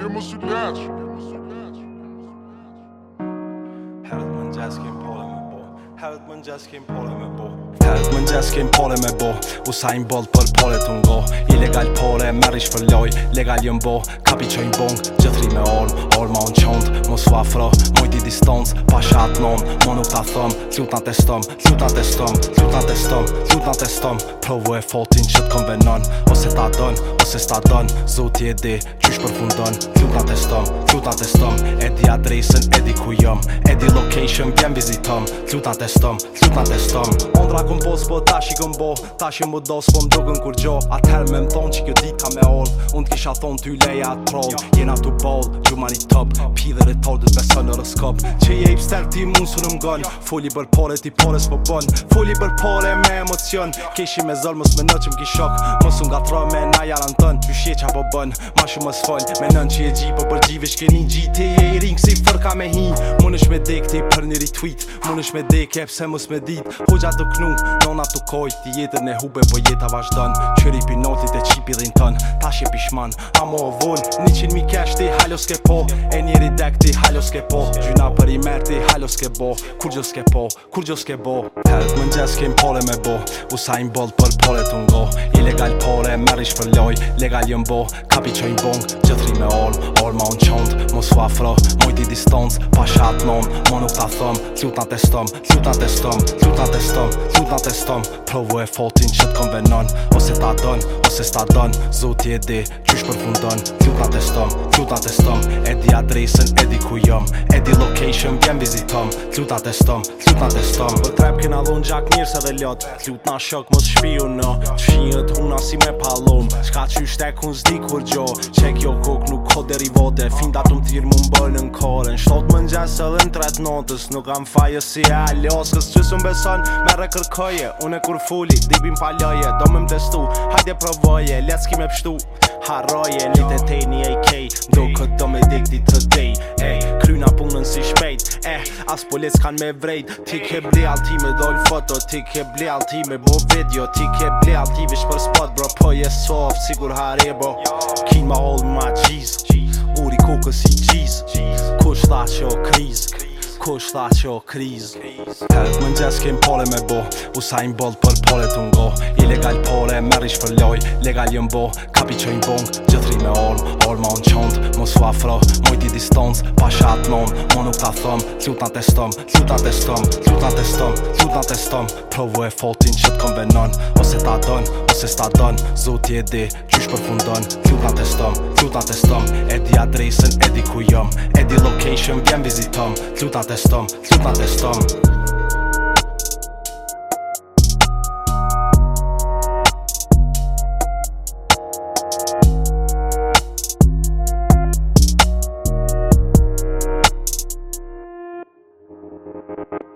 Dhe më së gëtë Herët më në gjësë kemë pole me bo Herët më në gjësë kemë pole me bo Herët më në gjësë pole me bo Usajnë bëllë për pole të ngo Ilegal pole, marrish rishë për loj Legal jënë bo, kapi qojnë bong gjithri me orë, orë ma unë qëndë Më së afro, di distancë Pasha atë nonë, më nuk ta thëmë Cilët në të stëmë, cilët në të stëmë në në Provo e fotin që të konvenon Ose ta don, se sta don Zoti e di qysh përfundon Fluta të testom, fluta të E di adresën, e di ku jom E di location, vjen vizitom Fluta të stom, fluta Ondra kom bos, po ta shi kom bo Ta shi më dos, po më dogën kur gjo me më thonë që kjo dit ka me ollë Unë t'kisha thonë ty leja atë Jena t'u ball, gjuma një top Pi dhe retor dhe t'beson në rëskop Që je i pster ti mund së në mgon Foli bër pare ti pare s'po bon Foli bër pare me emocion Kishi me zol mos me në që m'ki shok Mos unë gatra me na jaran tën Që shje qa po bën, ma shumë më s'fol Me nën që e gjipë po për gjive shke një gjitë E i ring si fërka me hi Mun është me dek ti për një retweet Mun është me dek e pëse mus me dit Po gjatë të knu, nona të koj Ti jetën e hube po jeta vazhdon Qëri pi notit e qipi dhin ton Ta shje pishman, a mo o vol Një qin mi kesh ti halos ke po E njeri dek ti halos ke po Gj për i merti halo s'ke bo Kur gjo s'ke po, kur gjo s'ke bo Help më njës kem pole me bo Usain bold për pole të ngo Ilegal pole, merri për loj Legal jën bo, kapi qojn bong Gjëtri me all, all ma unë qon mos fa fro Moj distonc, pa shat nom Mo nuk ta thom, si testom Si testom, si testom Si testom, provu e fotin që t'kom venon Ose ta don, ose s'ta don Zot je di, qysh për fundon testom, si testom E di adresen, e di ku jom E di location, vjen vizitom Si testom, si testom Për trep kena dhun gjak njërse dhe ljot Si na t'na shok, mos shpiju në Të shijet huna si me palom Shka qysh tek hun zdi kur gjo Qek jo kok nuk kod e rivote Fin datum t dirë mu mbëllën kore Në shtot më njës edhe në tret notës Nuk kam fajë si e alios qësë më beson me rekërkoje Une kur fulli, dibin loje Do më më testu, hajde provoje Let's ki me pështu, harroje Lite te një AK, do këtë do me dikti të dej Ej, kryna punën si shpejt Eh, as polic kan me vrejt Ti ke bli alti me doll foto Ti ke bli alti me bo video Ti ke bli alti vish për spot bro Po je soft, sigur harje bo Kin ma hold my cheese kukës si qizë Kush tha që o krizë Kush tha që o krizë Herët më nxes kem pole me bo Usajnë bëllë për pole të ngo Ilegal pole më për loj Legal jën bo Kapi që një bongë Gjëthri me orm, Orë ma unë qëndë Mos fa fro Mojti distonsë Pasha atë nonë Mo nuk ta thëmë Cjut nga të stëmë Cjut nga të stëmë Cjut nga të stëmë Cjut e fotin që të konvenon Ose ta dënë se sta don Zoti e di, qysh për fundon Thuta të stom, thuta E di adresën, e di ku jom E di location, vjen vizitom Thuta të stom, thuta